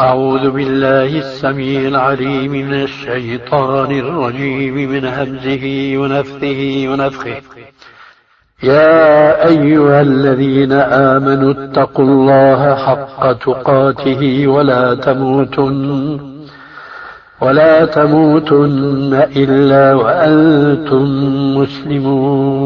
أعوذ بالله السميع العليم من الشيطان الرجيم من همزه ونفثه ونفخه. يا أيها الذين آمنوا اتقوا الله حق تقاته ولا تموتن ولا تموتن إلا وأنتم مسلمون.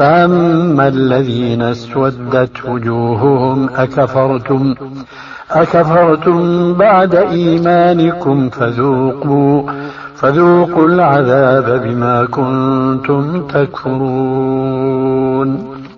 فأما الذين اسودت وجوههم أكفرتم أكفرتم بعد إيمانكم فذوقوا فذوقوا العذاب بما كنتم تكفرون.